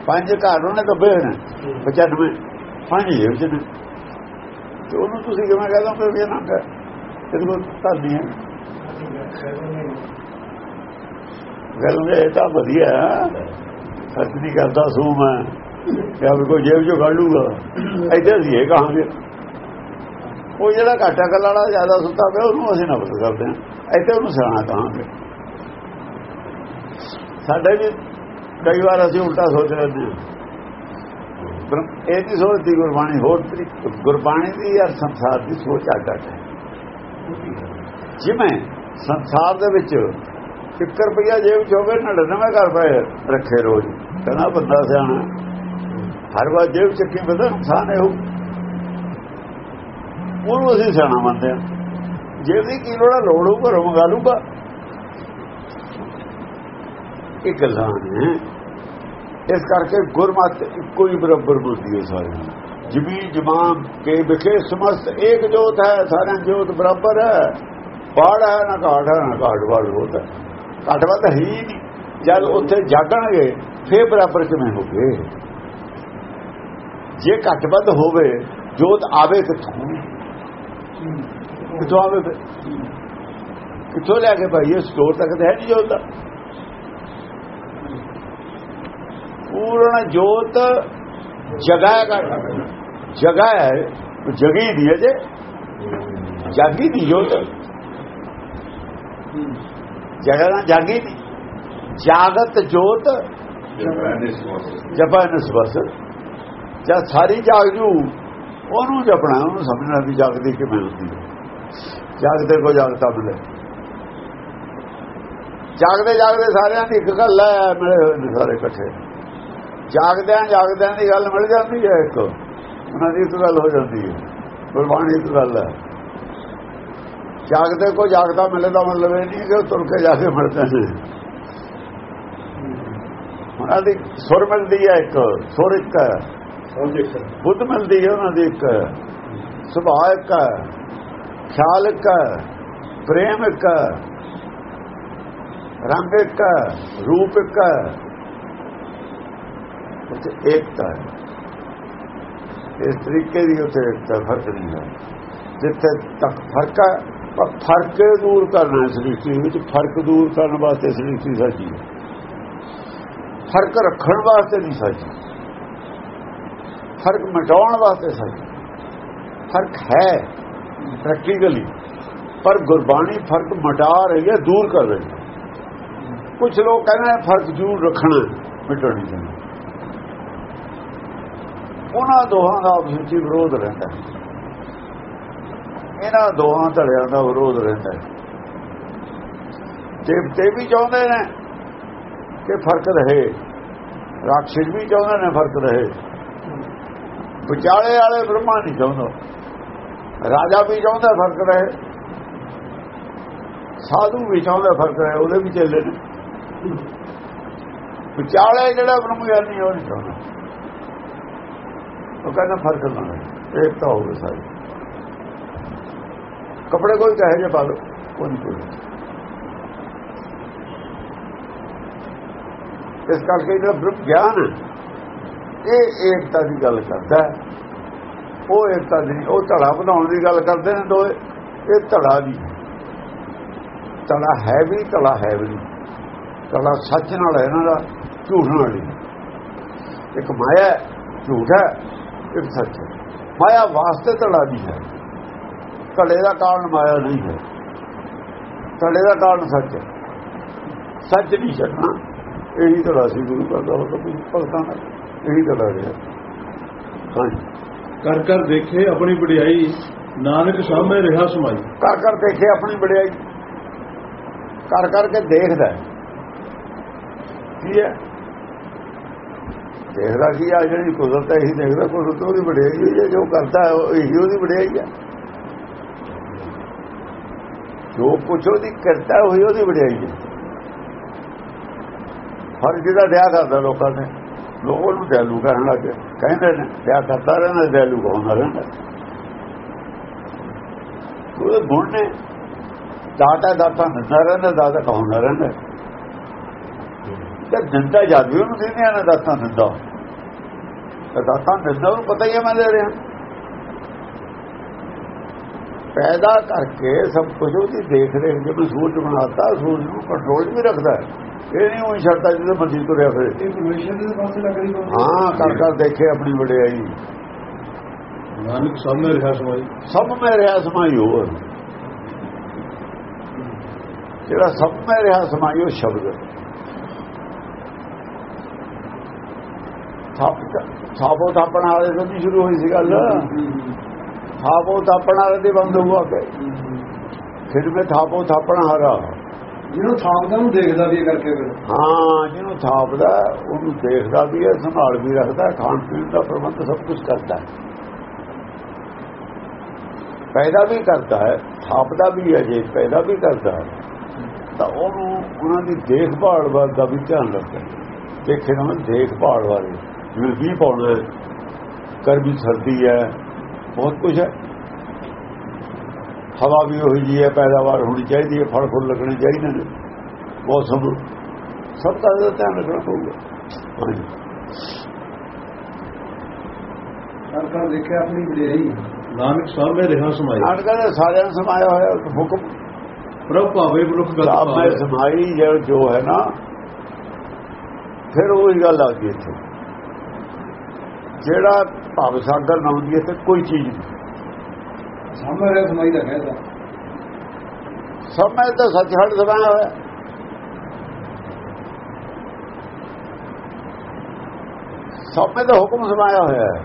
ਪੰਜ ਘਰ ਉਹਨੇ ਦੱਬੇ ਹੋਏ ਨੇ 95 ਪੰਜ ਜੇਬ 'ਚ ਨੇ। ਤੇ ਉਹਨੂੰ ਤੁਸੀਂ ਕਿਵੇਂ ਕਹਿ ਦੋਗੇ ਵੀ ਇਹ ਨਾ ਕਰ ਇਹਦੇ ਕੋਲ ਤਾਂ ਨਹੀਂ ਹੈ। ਗੱਲ ਇਹ ਤਾਂ ਵਧੀਆ ਹੈ। ਸੱਚ ਨਹੀਂ ਕਰਦਾ ਸੂ ਹੈ। ਕਿਹਾ ਵੀ ਕੋਈ ਜੇਬ ਚੋਂ ਕੱਢ ਲੂਗਾ ਇੱਥੇ ਅਸੀਂ ਇਹ ਕਹਾਂਗੇ। ਉਹ ਜਿਹੜਾ ਘਾਟਾ ਕੱਲਾ ਵਾਲਾ ਜ਼ਿਆਦਾ ਸੁੱਤਾ ਪਿਆ, ਉਹਨੂੰ ਅਸੀਂ ਨਫ਼ਰਤ ਕਰਦੇ ਹਾਂ। ਇੱਥੇ ਉਹਨੂੰ ਸਿਆਣਾ ਕਹਾਂਗੇ ਸਾਡੇ ਵੀ ਕਈ ਵਾਰ ਅਸੀਂ ਉਲਟਾ ਸੋਚ ਲੈਂਦੇ ਹਾਂ। ਇਹ ਨਹੀਂ ਸੋਚਦੀ ਗੁਰਬਾਣੀ, ਹੋਰ ਗੁਰਬਾਣੀ ਦੀ ਯਾਰ ਸੰਸਾਰ ਦੀ ਸੋਚ ਅੱਡ ਅੱਡ ਹੈ। ਜਿਵੇਂ ਸੰਸਾਰ ਦੇ ਵਿੱਚ ਇੱਕ ਰੁਪਿਆ ਜੇਬ ਚ ਹੋਵੇ 99 ਘਰ ਪਏ ਰੱਖੇ ਰੋਜ਼। ਕਹਿੰਦਾ ਬੰਦਾ ਸਿਆਣਾ ਹਰ ਵਾਰ ਜੇਬ ਚੱਕੀ ਬੰਦਾ ਨੁਕਸਾਨ ਹੈ ਉਹਨੂੰ ਅਸੀਂ ਸਿਆਣਾ ਮੰਨਦੇ ਹਾਂ। ਜੇ ਦੀ ਕੀ ਲੋੜਾ ਲੋੜੂ ਘਰੋਂ ਮੰਗਾ ਲੂਗਾ ਇਹ ਗੱਲਾਂ ਨੇ। ਇਸ ਕਰਕੇ ਗੁਰਮਤ ਇੱਕੋ ਹੀ ਬਰਾਬਰ ਬੁੱਧੀ ਹੈ ਸਾਰਿਆਂ ਨੂੰ। ਜਮੀਨ ਜਮਾਨ ਕੇ ਵਿਖੇ ਸਮਸਤ ਇੱਕ ਜੋਤ ਹੈ, ਸਾਰਿਆਂ ਜੋਤ ਬਰਾਬਰ ਹੈ। ਪਾੜ ਹੈ, ਨਾ ਘਾਟ ਹੈ, ਨਾ ਘਾਟ ਵਾਲ ਹੋਤਾ ਘਾਟ ਵਾਲ ਹੀ ਨਹੀਂ। ਜਦ ਉੱਥੇ ਜਾਗਣਗੇ, ਫੇਰ ਬਰਾਬਰ ਕਿਵੇਂ ਹੋਗੇ? ਜੇ ਘੱਟ ਵੱਧ ਹੋਵੇ, ਜੋਤ ਆਵੇ ਕਿੱਥੋਂ? ਕਿੱਥੋਂ ਆਵੇ ਕਿੱਥੋਂ ਲੈ ਕੇ ਭਾਈ ਇਹ ਸਟੋਰ ਤੱਕ ਤਾਂ ਹੈ ਨਹੀਂ ਜੋਤ ਦਾ। ਪੂਰਨ ਜੋਤ ਜਗਾ ਹੈ ਜਗਾ ਹੈ, ਜਗੀ ਦੀ ਹੈ ਜੇ। ਜਾਗੀ ਦੀ ਜੋਤ। ਜਗਾ ਨਾ ਜਾਗੀ ਦੀ। ਜਾਗਤ ਜੋਤ ਜਪਾ ਨਿਸਬਤ ਜਾਂ ਸਾਰੀ ਜਾਗ ਜੂ, ਉਹਨੂੰ ਜਪਣਾ, ਉਹਨੂੰ ਸਮਝਣਾ ਵੀ ਜਾਗਦੀ ਕਿਵੇਂ ਹੁੰਦੀ ਹੈ। ਜਾਗਦੇ ਕੋ ਜਾਗਤਾ ਮਿਲੇ ਜਾਗਦੇ ਜਾਗਦੇ ਸਾਰਿਆਂ ਦੀ ਇੱਕ ਗੱਲ ਹੈ ਮਿਲੇ ਹੋਏ ਸਾਰੇ ਇਕੱਠੇ। ਜਾਗਦਿਆਂ ਜਾਗਦਿਆਂ ਦੀ ਗੱਲ ਮਿਲ ਜਾਂਦੀ ਹੈ ਇੱਕ। ਉਹਨਾਂ ਦੀ ਇੱਕ ਗੱਲ ਹੋ ਜਾਂਦੀ ਹੈ। ਗੁਰਬਾਣੀ ਇੱਕ ਗੱਲ ਹੈ। ਜਾਗਦੇ ਕੋ ਜਾਗਦਾ ਮਿਲੇ ਦਾ ਮਤਲਬ ਇਹ ਨਹੀਂ ਕਿ ਉਹ ਤੁਰ ਕੇ ਜਾ ਕੇ ਮਿਲਦੇ ਨੇ। ਉਹਨਾਂ ਦੀ ਸੁਰ ਮਿਲਦੀ ਹੈ ਇੱਕ ਸੁਰ ਇੱਕ ਬੁੱਧ ਮਿਲਦੀ ਹੈ ਉਹਨਾਂ ਦੀ ਇੱਕ। ਸੁਭਾਅ ਇੱਕ ਹੈ। ਖਿਆਲ ਇੱਕ ਪ੍ਰੇਮ ਇੱਕ ਰੰਗ ਇੱਕ ਰੂਪ ਇੱਕ ਉੱਥੇ ਏਕਤਾ ਹੈ ਇਸ ਤਰੀਕੇ ਦੀ ਉੱਥੇ ਏਕਤਾ ਫ਼ਰਕ ਨਹੀਂ ਹੈ ਜਿੱਥੇ ਤੱਕ ਫ਼ਰਕ ਹੈ ਪਰ ਫ਼ਰਕ ਦੂਰ ਕਰਨਾ ਸ੍ਰਿਸ਼ਟੀ ਵਿੱਚ ਫ਼ਰਕ ਦੂਰ ਕਰਨ ਵਾਸਤੇ ਸ੍ਰਿਸ਼ਟੀ ਸਾਜੀ ਹੈ ਫ਼ਰਕ ਰੱਖਣ ਵਾਸਤੇ ਨਹੀਂ ਸਾਜੀ ਫ਼ਰਕ ਮਿਟਾਉਣ ਵਾਸਤੇ ਸਾਜੀ ਫ਼ਰਕ ਹੈ ਪ੍ਰੈਕਟੀਕਲੀ ਪਰ ਗੁਰਬਾਣੀ ਫ਼ਰਕ ਮਿਟਾ ਰਹੀ ਹੈ, ਦੂਰ ਕਰ ਰਹੀ ਹੈ। ਕੁਝ ਲੋਕ ਕਹਿੰਦੇ ਨੇ, ਫ਼ਰਕ ਜ਼ਰੂਰ ਰੱਖਣਾ ਮਿਟਣ ਨਹੀਂ। ਉਹਨਾਂ ਦੋਹਾਂ ਦਾ ਆਪਸ ਵਿੱਚ ਵਿਰੋਧ ਰਹਿੰਦਾ ਇਹਨਾਂ ਦੋਹਾਂ ਧੜਿਆਂ ਦਾ ਵਿਰੋਧ ਰਹਿੰਦਾ ਹੈ। ਦੇਵਤੇ ਵੀ ਚਾਹੁੰਦੇ ਨੇ ਕਿ ਫ਼ਰਕ ਰਹੇ। ਰਾਖਸ਼ ਵੀ ਚਾਹੁੰਦੇ ਨੇ ਫ਼ਰਕ ਰਹੇ। ਵਿਚਾਲੇ ਵਾਲੇ ਬ੍ਰਹਮਾ ਨਹੀਂ ਚਾਹੁੰਦਾ। ਰਾਜਾ ਵੀ ਚਾਹੁੰਦਾ ਫ਼ਰਕ ਰਹੇ ਸਾਧੂ ਵੀ ਚਾਹੁੰਦਾ ਫ਼ਰਕ ਰਹੇ ਉਹਦੇ ਵੀ ਚੱਲੇ ਨੇ। ਵਿਚਾਲੇ ਜਿਹੜਾ ਬ੍ਰਹਮ ਗਿਆਨੀ ਉਹ ਨਹੀਂ ਚਾਹੁੰਦਾ। ਉਹ ਕਹਿੰਦਾ ਫ਼ਰਕ ਨਾ ਹੈ ਏਕਤਾ ਹੋਵੇ ਸਾਰੀ। ਕੱਪੜੇ ਕੋਈ ਕਹੇ ਜੇ ਪਾ ਲਓ ਕੋਈ ਨਹੀਂ ਕੋਈ ਇਸ ਕਰਕੇ ਜਿਹੜਾ ਬ੍ਰਹਮ ਗਿਆਨ ਹੈ, ਇਹ ਏਕਤਾ ਦੀ ਗੱਲ ਕਰਦਾ ਹੈ। ਉਹ ਏਕਤਾ ਦੀ ਉਹ ਧੜਾ ਬਣਾਉਣ ਦੀ ਗੱਲ ਕਰਦੇ ਨੇ ਦੋਏ ਇਹ ਧੜਾ ਦੀ ਧੜਾ ਹੈ ਵੀ, ਧੜਾ ਹੈ ਵੀ ਨਹੀਂ। ਧੜਾ ਸੱਚ ਨਾਲ ਹੈ ਇਹਨਾਂ ਦਾ, ਝੂਠ ਨਾਲ ਨਹੀਂ। ਇੱਕ ਮਾਇਆ ਝੂਠ ਹੈ, ਇੱਕ ਸੱਚ ਹੈ। ਮਾਇਆ ਵਾਸਤੇ ਧੜਾ ਦੀ ਹੈ। ਧੜੇ ਦਾ ਕਾਰਨ ਮਾਇਆ ਨਹੀਂ ਹੈ। ਧੜੇ ਦਾ ਕਾਰਨ ਸੱਚ ਹੈ। ਸੱਚ ਨਹੀਂ ਛੱਡਣਾ। ਇਹੀ ਧੜਾ ਸੀ ਗੁਰੂ ਕਰਦਾ ਉਹ ਤਾਂ ਭਗਤਾਂ ਦਾ। ਇਹੀ ਧੜਾ ਰਿਹਾ। ਹਾਂਜੀ। ਕਰ ਕਰ ਦੇਖੇ ਆਪਣੀ ਵਡਿਆਈ। ਨਾਨਕ ਸਾਹਮਣੇ ਰਿਹਾ ਸਮਾਈ। ਕਰ ਕਰ ਦੇਖੇ ਆਪਣੀ ਵਡਿਆਈ। ਕਰ ਕਰਕੇ ਦੇਖਦਾ ਕੀ ਹੈ? ਦੇਖਦਾ ਕੀ ਆ, ਜਿਹੜੀ ਕੁਦਰਤ ਹੈ, ਇਹੀ ਦੇਖਦਾ, ਕੁਦਰਤ ਉਹਦੀ ਵਡਿਆਈ ਹੋਈ ਹੈ, ਜੋ ਕਰਦਾ ਹੈ, ਉਹ ਇਹੀ ਉਹਦੀ ਵਡਿਆਈ ਹੈ। ਜੋ ਕੁਛ ਉਹਦੀ ਕਰਦਾ ਹੋਈ ਉਹਦੀ ਵਡਿਆਈ ਹੈ। ਹਰ ਜਿਹੜਾ ਦਇਆ ਕਰਦਾ ਲੋਕਾਂ ਨੇ। ਲੋਕ ਉਹਨੂੰ ਦਇਆਲੂ ਕਰਨ ਲੱਗੇ ਕਹਿੰਦੇ ਨੇ ਦਇਆ ਕਰਦਾ ਰਹਿੰਦਾ ਦਇਆਲੂ ਕਹਾਉਂਦਾ ਰਹਿੰਦਾ ਉਹਦੇ ਗੁਣ ਨੇ ਦਾਤਾ ਦਾਤਾ ਦਿੰਦਾ ਰਹਿੰਦਾ ਦਾਤਾ ਕਹਾਉਂਦਾ ਰਹਿੰਦਾ ਤੇ ਦਿੰਦਾ ਜਾਦੂ ਨੂੰ ਉਹਨੂੰ ਦਿੰਦੇ ਨਾ ਦਾਤਾ ਦਿੰਦਾ ਦਾਤਾ ਦਿੰਦਾ ਉਹਨੂੰ ਪਤਾ ਹੀ ਹੈ ਮੈਂ ਦੇ ਰਿਹਾ ਪੈਦਾ ਕਰਕੇ ਸਭ ਕੁਝ ਉਹਦੀ ਦੇਖ ਰੇਖ ਜੇ ਸੂਰਜ ਬਣਾਤਾ ਸੂਰਜ ਨੂੰ ਕੰਟਰੋਲ ਵੀ ਰੱਖਦਾ ਹੈ। ਇਹ ਨਹੀਂ ਉਹ ਛੱਡਦਾ ਜਿਹਦੇ ਮਰਜ਼ੀ ਤੁਰਿਆ ਫਿਰੇ ਇਨਫੋਰਮੇਸ਼ਨ ਦੇ ਪਾਸੇ ਲੱਗ ਰਹੀ ਬਾਬਾ ਹਾਂ ਕਰ ਕਰ ਦੇਖੇ ਆਪਣੀ ਵਡਿਆਈ ਨਾਨਕ ਸਾਹਮਣੇ ਰਿਹਾ ਸਮਾਈ। ਸਭ ਮੈਂ ਰਿਹਾ ਸਮਾਈ ਹੋਰ ਜਿਹੜਾ ਸਭ ਮੈਂ ਰਿਹਾ ਸਮਾਈ ਉਹ ਸ਼ਬਦ ਥਾਪ ਥਾਪੋ ਥਾਪਣ ਵਾਲੇ ਤੋਂ ਸ਼ੁਰੂ ਹੋਈ ਸੀ ਗੱਲ। ਥਾਪੋ ਥਾਪਣ ਵਾਲੇ ਦੇ ਬੰਦ ਹੁਆ ਕੇ ਫਿਰ ਮੈਂ ਥਾਪੋ ਥਾਪਣ ਹਾਰਾ ਜਿਹਨੂੰ ਥਾਪਦਾ ਨੂੰ ਦੇਖਦਾ ਵੀ ਕਰਕੇ ਫਿਰ। ਹਾਂ ਜਿਹਨੂੰ ਥਾਪਦਾ ਉਹਨੂੰ ਦੇਖਦਾ ਵੀ ਹੈ ਸੰਭਾਲ ਵੀ ਰੱਖਦਾ ਖਾਣ ਪੀਣ ਦਾ ਪ੍ਰਬੰਧ ਸਭ ਕੁਝ ਕਰਦਾ ਹੈ। ਪੈਦਾ ਵੀ ਕਰਦਾ ਹੈ ਥਾਪਦਾ ਵੀ ਹੈ ਜੇ ਪੈਦਾ ਵੀ ਕਰਦਾ ਹੈ ਤਾਂ ਉਹਨੂੰ ਉਹਨਾਂ ਦੀ ਦੇਖਭਾਲ ਵੱਲ ਦਾ ਵੀ ਧਿਆਨ ਰੱਖਦਾ ਦੇਖੇ ਨਾ ਦੇਖਭਾਲ ਵਾਲੇ ਜਿਵੇਂ ਵੀ ਪਾਉਣਾ ਹੈ, ਗਰਮੀ ਸਰਦੀ ਹੈ ਬਹੁਤ ਕੁਝ ਹੈ। ਹਵਾ ਵੀ ਉਹੀ ਜੀ ਹੈ ਪੈਦਾਵਾਰ ਹੋਣੀ ਚਾਹੀਦੀ ਹੈ ਫਲ ਫੁੱਲ ਲੱਗਣੇ ਚਾਹੀਦੇ ਨੇ। ਮੌਸਮ ਸਭ ਦਾ ਧਿਆਨ ਰੱਖਣਾ ਪਊਗਾ। ਹਾਂਜੀ। ਕਰ ਕਰ ਦੇਖਿਆ ਆਪਣੀ ਵਡਿਆਈ ਨਾਨਕ ਸਾਹਮਣੇ ਰਿਹਾ ਸਮਾਈ ਨਾਟਕਾਂ ਦੇ ਸਾਰਿਆਂ ਨੂੰ ਸਮਾਇਆ ਹੋਇਆ ਹੁਕਮ। ਪ੍ਰਭ ਭਾਵੇ ਮਨੁੱਖ ਮੈਂ ਪਾਵੇ ਸਮਾਈ ਜੋ ਜੋ ਹੈ ਨਾ ਫਿਰ ਉਹ ਹੀ ਗੱਲ ਆ ਗਈ ਇੱਥੇ। ਜਿਹੜਾ ਭਵ ਸਾਗਰ ਨਾ ਹੁੰਦੀ ਹੈ ਤੇ ਕੋਈ ਚੀਜ਼ ਨਹੀਂ। ਸਾਹਮਣੇ ਰਿਹਾ ਸਮਾਈ ਦਾ ਕਹਿਦਾ ਸਭ ਮੈਂ ਤਾਂ ਸੱਚਖੰਡ ਸਮਾਇਆ ਹੋਇਆ ਸਭ ਮੈਂ ਤਾਂ ਹੁਕਮ ਸਮਾਇਆ ਹੋਇਆ ਹੈ।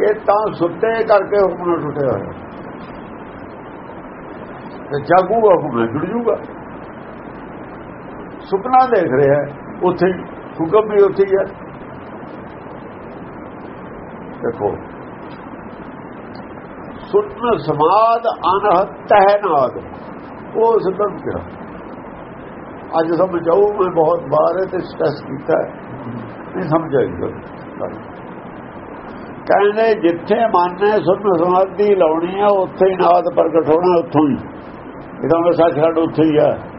ਇਹ ਤਾਂ ਸੁੱਤੇ ਕਰਕੇ ਹੁਕਮ ਨਾਲ ਟੁੱਟਿਆ ਹੋਇਆ ਤੇ ਜਾਗੂਗਾ ਹੁਕਮ ਨਾਲ ਜੁੜ ਜੂਗਾ ਸੁਪਨਾ ਦੇਖ ਰਿਹਾ ਹੈ, ਉੱਥੇ ਹੀ, ਹੁਕਮ ਵੀ ਉੱਥੇ ਹੀ ਹੈ। ਦੇਖੋ। ਸੁਣ ਸਮਾਦ ਅਨਹਤ ਤਹਿਨਾਦ ਉਹ ਸਿੱਧਮ ਕਿਹਾ ਅੱਜ ਸਮਝ ਸਮਝਾਉ ਮੈਂ ਬਹੁਤ ਬਾਰ ਹੈ ਤੇ ਸਟ੍ਰੈਸ ਕੀਤਾ ਨਹੀਂ ਸਮਝ ਆਈ ਗੱਲ। ਕਹਿੰਦੇ ਜਿੱਥੇ ਮਨ ਨੇ ਸੁਣ ਸਮਾਧੀ ਲਾਉਣੀ ਹੈ, ਉੱਥੇ ਹੀ ਨਾਦ ਪ੍ਰਗਟ ਹੋਣਾ, ਉੱਥੋਂ ਹੀ। ਇਹਦਾ ਮੈਂ ਸੱਚਖੰਡ ਉੱਥੇ ਹੀ ਹੈ।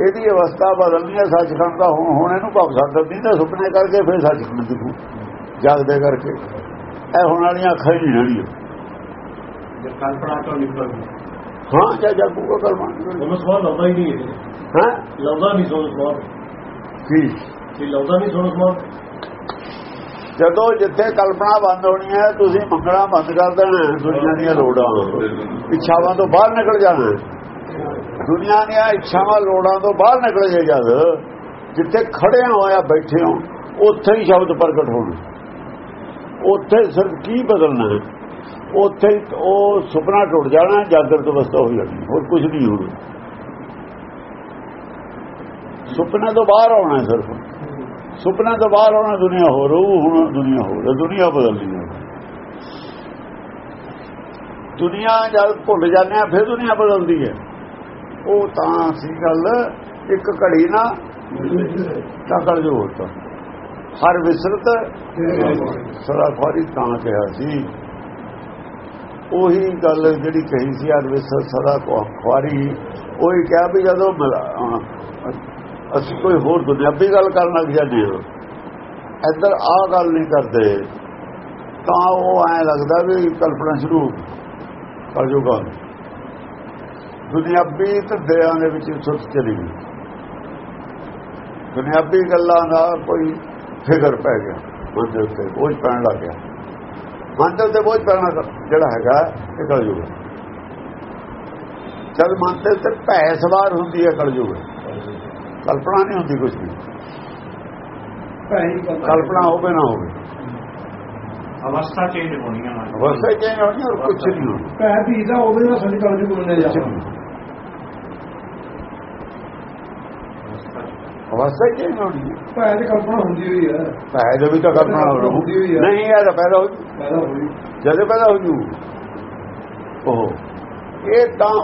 ਇਹਦੀ ਅਵਸਥਾ ਬਦਲਣੀ ਹੈ ਸੱਚਖੰਡ ਦਾ ਹੁਣ ਹੁਣ ਇਹਨੂੰ ਭਵ ਸਕਦਾ ਨਹੀਂ ਤਾਂ ਸੁਪਨੇ ਕਰਕੇ ਫਿਰ ਸੱਚਖੰਡ ਦਿਖੂ ਜਾਗਦੇ ਕਰਕੇ। ਇਹ ਹੁਣ ਵਾਲੀਆਂ ਅੱਖਾਂ ਹੀ ਨਹੀਂ ਰਹੀਆਂ ਜੇ ਕਲਪਨਾ ਤੋਂ ਨਿਕਲ ਹਾਂ ਜਾਂ ਜਾਗੂਗਾ ਕਰਮਾਂ। ਉਹਨੂੰ ਸਵਾਲ ਲਾਉਂਦਾ ਹੀ ਨਹੀਂ ਹੈ। ਹਾਂ? ਲਾਉਂਦਾ ਨਹੀਂ ਸੋਚ ਸਵਾਲ। ਕੀ? ਇਹ ਲਾਉਂਦਾ ਨਹੀਂ ਸੋਚ ਸਵਾਲ। ਜਦੋਂ ਜਿੱਥੇ ਕਲਪਨਾ ਬੰਦ ਹੋਣੀ ਹੈ ਤੁਸੀਂ ਮੰਗਣਾ ਬੰਦ ਕਰ ਦੇਣਾ ਦੁਨੀਆ ਦੀਆਂ ਲੋੜਾਂ। ਇੱਛਾਵਾਂ ਤੋਂ ਬਾਹਰ ਨਿਕਲ ਜਾਣਾ। ਦੁਨੀਆ ਦੀਆਂ ਇੱਛਾਵਾਂ ਲੋੜਾਂ ਤੋਂ ਬਾਹਰ ਨਿਕਲ ਜੇ ਜਦ, ਜਿੱਥੇ ਖੜੇ ਹੋਇਆ ਬੈਠੇ ਹੋ, ਉੱਥੇ ਹੀ ਸ਼ਬਦ ਪ੍ਰਗਟ ਹੋਣਾ। ਉੱਥੇ ਸਿਰਫ ਕੀ ਬਦਲਣਾ ਹੈ? ਉੱਥੇ ਹੀ ਉਹ ਸੁਪਨਾ ਟੁੱਟ ਜਾਣਾ, ਜਾਗਰਤ ਅਵਸਥਾ ਹੋ ਜਾਣੀ, ਹੋਰ ਕੁਝ ਨਹੀਂ ਹੋਣਾ। ਸੁਪਨੇ ਤੋਂ ਬਾਹਰ ਆਉਣਾ ਸਿਰਫ। ਸੁਪਨੇ ਤੋਂ ਬਾਹਰ ਆਉਣਾ, ਦੁਨੀਆ ਹੋਰ ਰੂ ਹੁਣ ਦੁਨੀਆ ਹੋਰ ਰਹੀ ਦੁਨੀਆ ਬਦਲਣੀ ਹੈ। ਦੁਨੀਆ ਜਦ ਭੁੱਲ ਜਾਂਦੇ ਆ, ਫਿਰ ਦੁਨੀਆ ਬਦਲਦੀ ਹੈ। ਉਹ ਤਾਂ ਸੀ ਗੱਲ ਇੱਕ ਘੜੀ ਨਾ ਟਕੜ ਜੋ ਹੁੰਦਾ ਹਰ ਵਿਸਰਤ ਸਦਾ ਖੁਆਰੀ ਤਾਂ ਕਿਹਾ ਸੀ। ਉਹੀ ਗੱਲ ਜਿਹੜੀ ਕਹੀ ਸੀ, ਹਰ ਵਿਸਰਤ ਸਦਾ ਖੁਆਰੀ। ਉਹੀ ਕਿਹਾ ਵੀ ਜਦੋਂ ਅਸੀਂ ਕੋਈ ਹੋਰ ਦੁਨਿਆਵੀ ਗੱਲ ਕਰਨ ਲੱਗ ਜਾਂਦੇ ਹਾਂ, ਇੱਧਰ ਆ ਗੱਲ ਨਹੀਂ ਕਰਦੇ, ਤਾਂ ਉਹ ਐ ਲੱਗਦਾ ਵੀ ਕਲਪਨਾ ਸ਼ੁਰੂ ਕਰ ਜੂਗਾ ਦੁਨਿਆਵੀ ਧੰਦਿਆਂ ਦੇ ਵਿੱਚ ਸੁੱਤ ਚਲੀ ਗਈ। ਦੁਨਿਆਵੀ ਗੱਲਾਂ ਦਾ ਕੋਈ ਫਿਕਰ ਪੈ ਗਿਆ ਮਨ ਦੇ ਉੱਤੇ ਬੋਝ ਪੈਣ ਲੱਗ ਗਿਆ। ਮਨ ਦੇ ਉੱਤੇ ਬੋਝ ਪੈਣਾ ਜਿਹੜਾ ਹੈਗਾ ਇਹ ਕਲਯੁਗ ਹੈ। ਜਦ ਮਨ ਦੇ ਉੱਤੇ ਭੈ ਸਵਾਰ ਹੁੰਦੀ ਹੈ ਕਲਯੁਗ। ਕਲਪਨਾ ਨਹੀਂ ਹੁੰਦੀ ਕੁਝ ਵੀ। ਕਲਪਨਾ ਹੋਵੇ ਨਾ ਹੋਵੇ। ਅਵਸਥਾ ਚੇਂਜ ਹੋਣੀਆਂ ਨਾਲ ਅਵਸਥਾ ਚੇਂਜ ਹੋਣੀ ਔਰ ਕੁਝ ਨਹੀਂ ਹੋਣਾ। ਭੈ ਵੀ ਦਾ ਉਹਦੇ ਨਾਲ ਸਾਡੀ ਗੱਲ ਦੀ ਬੋਲਣੇ ਜਾ ਅਵਸਥਾ ਚੇਂਜ ਹੋਣੀ ਹੈ। ਭੈ ਦੀ ਕਲਪਨਾ ਹੁੰਦੀ ਹੋਈ ਹੈ ਭੈ ਦੇ ਵੀ ਤਾਂ ਕਲਪਨਾ ਹੋ ਹੁੰਦੀ ਹੋਈ ਹੈ। ਨਹੀਂ ਇਹ ਤਾਂ ਪੈਦਾ ਹੋ ਪੈਦਾ ਹੋਈ ਜਦ ਪੈਦਾ ਹੋ ਜੂ। ਉਹ ਇਹ ਤਾਂ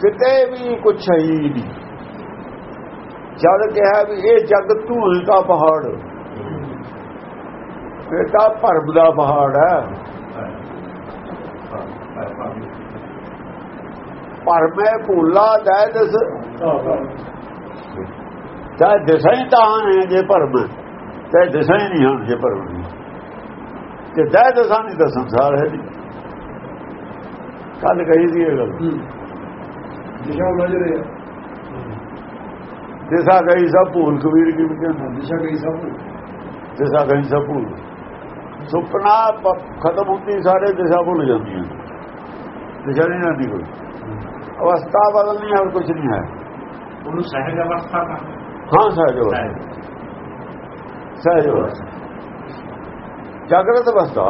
ਕਿਤੇ ਵੀ ਕੁਛ ਹੈ ਹੀ ਨਹੀਂ। ਜਦ ਕਿਹਾ ਵੀ ਇਹ ਜਗ ਧੂਲ ਦਾ ਪਹਾੜ। ਇਹ ਤਾਂ ਭਰਮ ਦਾ ਪਹਾੜ ਹੈ। ਭਰਮੇ ਭੂਲਾ ਦਾ ਦਸ ਤਾਂ ਦਿਸਾਂ ਹੀ ਤਾਂ ਹੈ ਜੇ ਭਰਮ ਹੈ, ਤੇ ਦਿਸਾਂ ਹੀ ਨਹੀਂ ਹਨ ਜੇ ਭਰਮ ਜੇ ਦਾ ਦਸਾਂ ਨਹੀਂ ਤਾਂ ਸੰਸਾਰ ਹੈ ਨਹੀਂ। ਕੱਲ ਕਹੀ ਸੀ ਇਹ ਗੱਲ। ਦਿਸ਼ਾ ਰਹੀ ਹੈ। ਦਿਸਾ ਗਈ ਸਭ ਭੂਲ ਕਬੀਰ ਕੀ ਕਹਿੰਦਾ ਦਿਸ਼ਾ ਗਈ ਸਭ ਦਿਸਾ ਗਈ ਸਭ ਭੂਲ। ਸੁਪਨਾ ਖਤਮ ਹੁੰਦੀ ਸਾਰੇ ਦਿਸ਼ਾ ਭੁੱਲ ਜਾਂਦੀਆਂ ਦਿਸ਼ਾ ਨਹੀਂ ਰਹਿੰਦੀ ਕੋਈ। ਅਵਸਥਾ ਬਦਲਣੀ ਹੋਰ ਕੁਝ ਨਹੀਂ ਹੈ। ਉਹਨੂੰ ਸਹਿਜ ਅਵਸਥਾ ਕਹਿੰਦੇ ਹਾਂ ਸਹਿਜ ਅਵਸਥਾ ਸਹਿਜ। ਅਵਸਥਾ ਜਾਗਰਤ ਅਵਸਥਾ।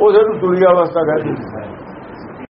ਉਹਦੇ ਨੂੰ ਤੁਰੀ ਅਵਸਥਾ ਕਹਿੰਦੇ